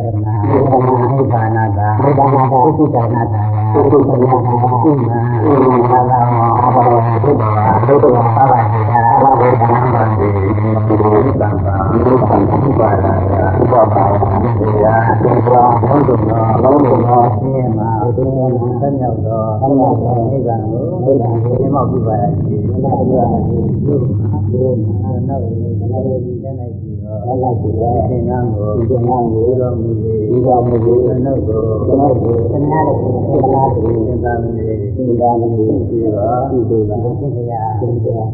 ရဏနိဗ္ဗာနတာနိဗ္ဗာနတာဥပ္ပဒါနတာဥပ္ပဒါနတာဥမ္မာသာသာမောဘဝဘုဒ္ဓဝါဘုဒ္ဓဝါဘာဝတိတာဘဝေသံဃာတိဘုဒ္ဓံသာဘုဒ္ဓံဥပ္ပါဒာယဥပ္ပါပါယသေယသေဘောဘုဒ္ဓနောလုံးလုံးသောဆင်းရဲမှာဘုဒ္ဓံဆက်မြောက်သောဆက်မြောက်သောနိဗ္ဗာန်ကိုနိဗ္ဗာန်ကိုမြတ်မောက်ပြုပါရစေ။ဘုရားဘုရားရှင်ဘုရားဘုရားနောက်ရည်နောက်ရည်တဲ့၌ရှိ သောလက်လိုက်ရှိသောသင်္ကန်းကိုသင်္ကန်းကိုတော်မူ၏ဒီတော်မူ၏သနုတ်ကိုသနုတ်ကိုသနာတော်ကိုသနာတော်ကိုသင်္သာမဏေသင်္သာမဏေရှိပါပြုလို့ပါသင်္ခရာသင်္ခရာ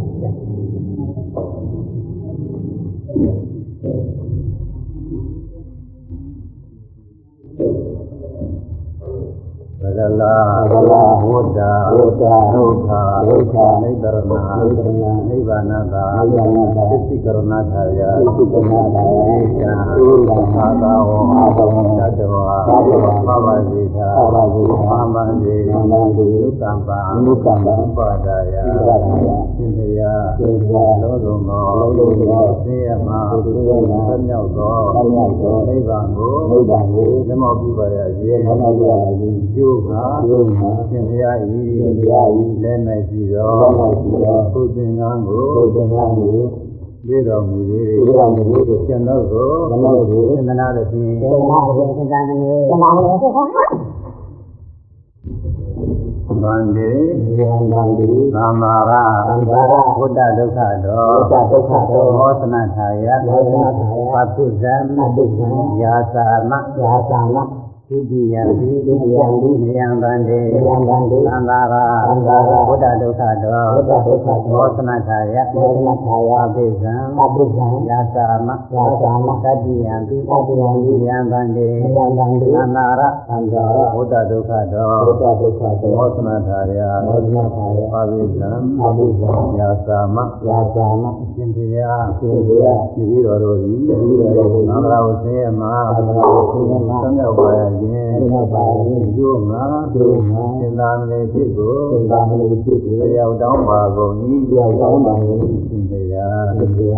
သရလာသရလာဝတ္တာဝတ္တာဒုက္ခဒုက္ခနိဗ္ဗာန်နိဗ္ဗာန်နိဗ္ဗာနတာနိဗ္ဗာနတာသစ္စိကရဏထာယသစ္စိကရဏထာယဧကံဧကံသာသာဝအာသဝတတဝါသတ္တဝါသဗ္ဗဇိသာသဗ္ဗဇိသာမန္တိမန္တိယုကံပါယုကံပါဥပါဒာယဥပါဒာယသင်္ခရာသင်္ခရာလောလုံးသောလောလုံးသောသိယမသုရမသမြောက်သောသမြောက်သောနိဗ္ဗာန်ကိုနိဗ္ဗာန်ကိုလက်မောက်ပြုပါရစေလက်မောက်ပြုပါရစေကျိုးကကျိုးကသင်္ခရာဤသင်္ခရာဤလက်၌ရှိသောလက်၌ရှိသောဘုသင်္ကန်းကိုဘုသင်္ကန်းကိုပြေတော်မူ၏ပြေတော်မူ၏ကျွန်တော်ကိုကျွန်တော်ကိုသင်္နာတော်ဖြင့်သင်္နာတော်ဖြင့်သင်္သာမဏေသင်္သာမဏေဖြစ်ပါဗန္တိယံဗန္တိသမ္မာရသမ္မာရဘုဒ္ဓဒုက္ခတောဘုဒ္ဓဒုက္ခတောမောသနာထာယမောသနာထာယပပိဇံပပိဇံယာသာမယာသာမ ဒုတိယံဒီဒုတိယံဒီနယံဗန္တိနယံဗန္တိသံဃာရသံဃာရဘုဒ္ဓဒုက္ခတောဘုဒ္ဓဒုက္ခတောမောသနာထာယမောသနာထာယပပိဇံပပိဇံယာသာမယာသာမတတိယံဒီတတိယံဒီနယံဗန္တိနယံဗန္တိသံဃာရသံဃာရဘုဒ္ဓဒုက္ခတောဘုဒ္ဓဒုက္ခတောမောသနာထာယမောသနာထာယပပိဇံပပိဇံယာသာမယာသာမရှင်ပြေယရှင်ပြေယဒီပြီးတော်တို့သည်ဒီပြီးတော်တို့သံဃာဝဆင်းရဲမှာသံဃာဝဆင်းရဲမှာသမြောက်ပါရခြင်းသမြောက်ပါရခြင်းကျိုးငါကျိုးငါသင်္သာမဏေဖြစ်ကိုသင်္သာမဏေဖြစ်ကိုရောက်တောင်းပါကုန်၏ရောက်တောင်းပါကုန်၏ရှင်ပြေယရှင်ပြေယ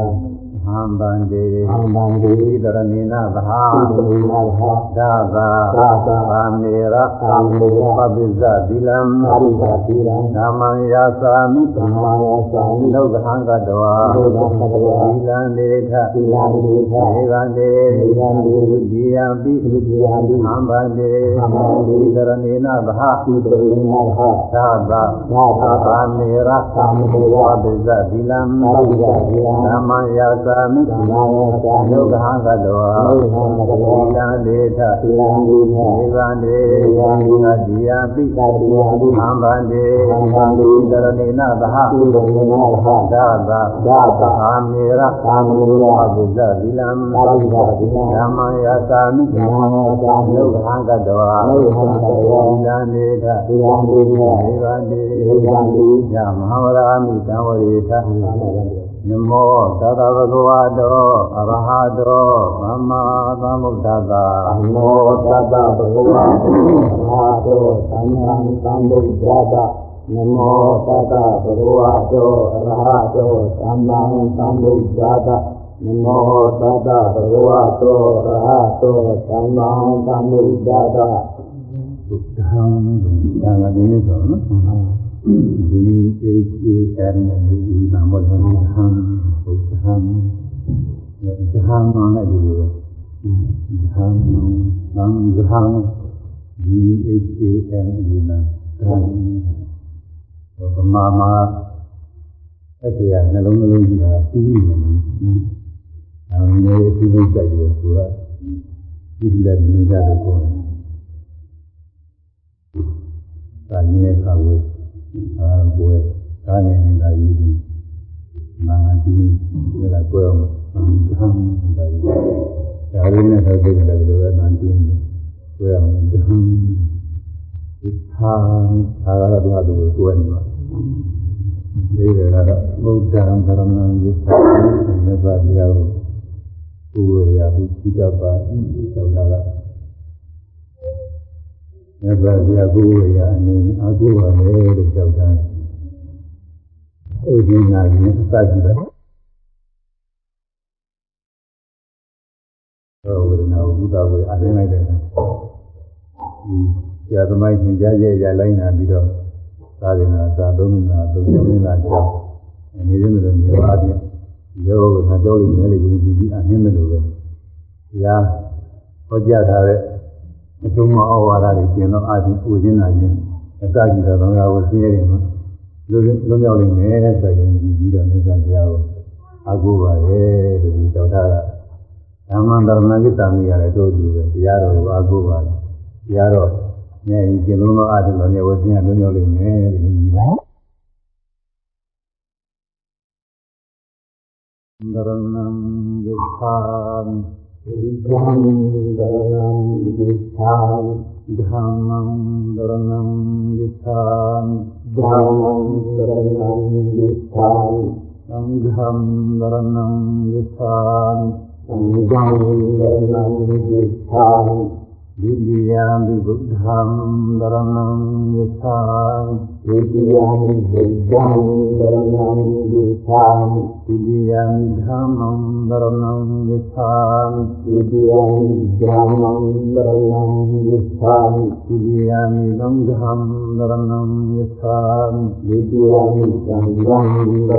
ဟံဗန္တိဟံဗန္တိတရဏိနသဟာတရဏိနသဟာသာသာသာသာသာမေရသာမေရပပိဇသီလံပပိဇသီလံဓမ္မံယာသာမိဓမ္မံယာသာမိလောကဟံကတဝါလောကဟံကတဝါသီလံဒေထသီလံဒေထဧဝံတေဧဝံတေဒုတိယံပိဒုတိယံပိဟံဗန္တိဟံဗန္တိတရဏိနသဟာတရဏိနသဟာသာသာသာသာသာမေရသာမေရပပိဇသီလံပပိဇသီလံဓမ္မံ ယာသာမိသမာယောသာလောကဟံကတောလောကဟံကတောသီလံဒေထသီလံဒေထဧဝံတေဧဝံတေသတိယပိသတိယပိဟံဗန္တေဟံဗန္တေတရဏိနသဟသီလံနသဟသာသာသာသာမေရသာမေရဝိဇ္ဇသီလံသာဝိဇ္ဇသီလံဓမ္မယာသာမိဓမ္မယာသာလောကဟံကတောလောကဟံကတောသီလံဒေထသီလံဒေထဧဝံတေဧဝံတေယမဟာဝရမိတံဝရေထ နမောသတ္တဗဂဝတောအရဟတောသမ္မာသမ္ဗုဒ္ဓသာနမောသတ္တဗဂဝတောအရဟတောသမ္မာသမ္ဗုဒ္ဓသာနမောသတ္တဗဂဝတောအရဟတောသမ္မာသမ္ဗုဒ္ဓသာနမောသတ္တဗဂဝတောအရဟတောသမ္မာသမ္ဗုဒ္ဓသာဘုဒ္ဓံသံဃာတိဆိုနော် D H A N E နာမတော်ဟံဘုဒ္ဓံယဟံနာနဲ့ဒီလိုဟံနံဟံ D H A N E နာဟံဘမမာအဲ့ဒီကနှလုံးနှလုံးကြီးတာတူးနေတယ်။အဲဒီလိုဒီလိုကြိုက်တယ်ဆိုတာဒီလိုနေကြတော့ပေါ့။ဒါနည်းခါဝေး အာဘွယ်ကားငယ်နေတာယူပြီးနာငါတူးဒါကကွဲအောင်အမ်ဟမ်ဒါရီဒါရင်းနဲ့တော့ဒီလိုလိုပဲနာတူးကွဲအောင်ဒဟမ်ဒီသာသာရတော့သူကွဲနေပါဒီတွေကတော့ဘုဒ္ဓံဓမ္မံယသမြတ်စွာဘုရားကိုကိုယ်ရဟုသိတတ်ပါ၏ဆောင်းတာက မြတ်စွာဘုရားကိုယ်ရအနေနဲ့အကုပါလေလို့ကြောက်တာအဲ့ဒီနာကြီးအစကြည့်ပါသောဝေဒနာဘုဒ္ဓဝေအရင်လိုက်တယ်ဒီဆရာသမိုင်းသင်ကြားရဲ့ရလိုက်နာပြီးတော့သာသနာသာသုံးနာသုံးရင်းလာကြောင်းနေရင်းလိုမျိုးအပြင်ယောဂနာတော်လေးနဲ့လည်းယုံကြည်ပြီးအမြင်မလို့ပဲဘုရားဟောကြားထားတဲ့ အကျုံးမဩဝါဒတွေကျင်တော့အပြင်ဥခြင်းနာခြင်းအစကြီးတော်ဘာသာကိုသိရတယ်နော်လူလူမြောက်နေတယ်ဆိုရင်ဒီပြီးတော့မြတ်စွာဘုရားကိုအကူပါရဲ့လို့ဒီကြောက်တာကဓမ္မန္တရဏကိတ္တမိရတယ်တို့တူပဲတရားတော်ကိုအကူပါတရားတော်ငယ်ရင်ကျင်လုံးသောအပြင်တော်မြတ်ဝသိရလူမြောက်နေတယ်လို့ဒီပါန္တရဏံယထာမိ ධම්මං දරණං ගච්ඡාමි ධම්මං දරණං ගච්ඡාමි ධම්මං දරණං ගච්ඡාමි සංඝං දරණං ගච්ඡාමි සංඝං දරණං ගච්ඡාමි दिव्यामि बुद्धां दरणं दिव्यामि दृयाणि दरणं यथा दिव्यामि धर्मं दरणं यथा दिव्यामि ध्यामं दरणं यथामि दिव्यामि गङ्गं दरणं यथामि दिव्यानि संमि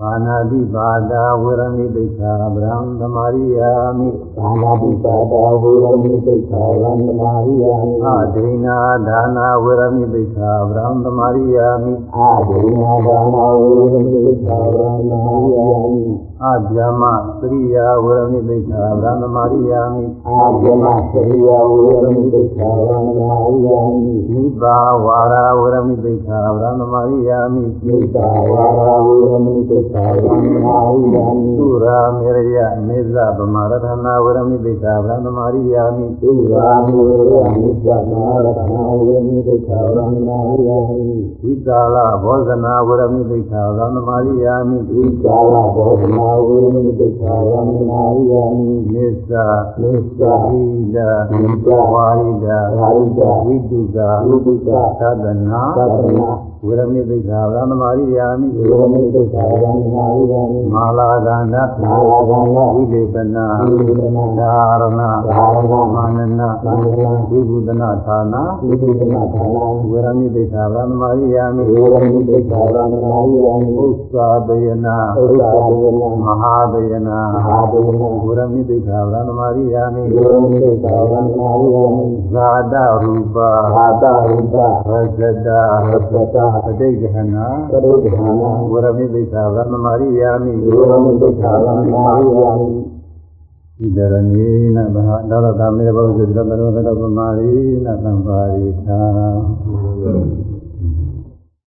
ဘာနာတိပါဒာဝရဏိဒိဋ္ဌာဗြဟ္မမာရိယာမိဘာနာတိပါဒာဝရဏိဒိဋ္ဌာဗြဟ္မမာရိယာမိအာဒိနာဒါနာဝရဏိဒိဋ္ဌာဗြဟ္မမာရိယာမိအာဒိနာဒါနာဝရဏိဒိဋ္ဌာဗြဟ္မမာရိယာမိ အဗျာမသရိယာဝရဏိသိက္ခာဗြဟ္မမာရိယာမိအဗျာမသရိယာဝရဏိသိက္ခာဗြဟ္မမာရိယာမိနိဗ္ဗာဝါရာဝရဏိသိက္ခာဗြဟ္မမာရိယာမိနိဗ္ဗာဝါရာဝရဏိသိက္ခာဗြဟ္မမာရိယာမိသုရာမေရယမေဇဗမရထနာဝရဏိသိက္ခာဗြဟ္မမာရိယာမိသုရာမေရယမေဇဗမရထနာဝရဏိသိက္ခာဗြဟ္မမာရိယာမိဝိကာလဘောဇနာဝရဏိသိက္ခာဗြဟ္မမာရိယာမိဝိကာလဘောဇနာ Idam daranam yitham Dhammam dharanam yitham dhammam daranam yitham Sangham dharanam yitham sangham daranam yitham Vidyami buddham dharanam yitham Vidyam vidyam daranam yitham Vidyami dhammam dharanam yitham Vidyam dhammam daranam yitham Vidyami langham dharanam yitham Vidyam sangham daranam yitham Sadyami buddham dharanam yitham Satyam vidyam daranam yitham Sadyami dhammam dharanam yitham Satyam dhammam daranam yitham Sadyami langham dharanam yitham Satyam sangham daranam yitham Ramanagamana Mridomam Panadi Bada Virami Dikha Brahm Dhamariyami Panati pada virami tikhavan mariyami Adrina Dana Virami Dikha Brahm Dhamariyami Adina dana virami tikhavan mariyami Adhyama Sriya Virami Dikha Brahm Dhamariyami Adina sriya virami tikhavan mariyami Nibbā Vara Virami Dikha Brahm Dhamariyami Nita vara virami tikhavan mariyami Sura Miraya Meza Bhamaradhana Virami Dikha Brahm Dhamariyami Surami virami samarana virami tikhavan mariyami Vikala Bhojana Virami Dikha Brahm Dhamariyami Vikala bodhana virami tikhavan mariyami Nissa Nisa Ida Nisa Varida Harita Viduga Rupika Sadhana Sadhana Virami Dikha Brahm Dhamariyami virami tikhavan mariyami Malaganda Malagana Vilepana Vilepana Dharana Dharana Manana Manana Vibhudana Thana Vidana Thana Virami Dikha Brahm Dhamariyami virami tikhavan mariyami Usadayana Usadayana Mahadayana Mahadayana Virami Dikha Brahm Dhamariyami virami tikhavan mariyami Zada Rupa Bhata Rupa Rajada Rasata Padegahana Kadodhana Virami Dikha Brahm Dhamariyami virami tikhavan mariyami Idaranina Bha Dharata Mevaudhita Dharata Pamari Natam Parita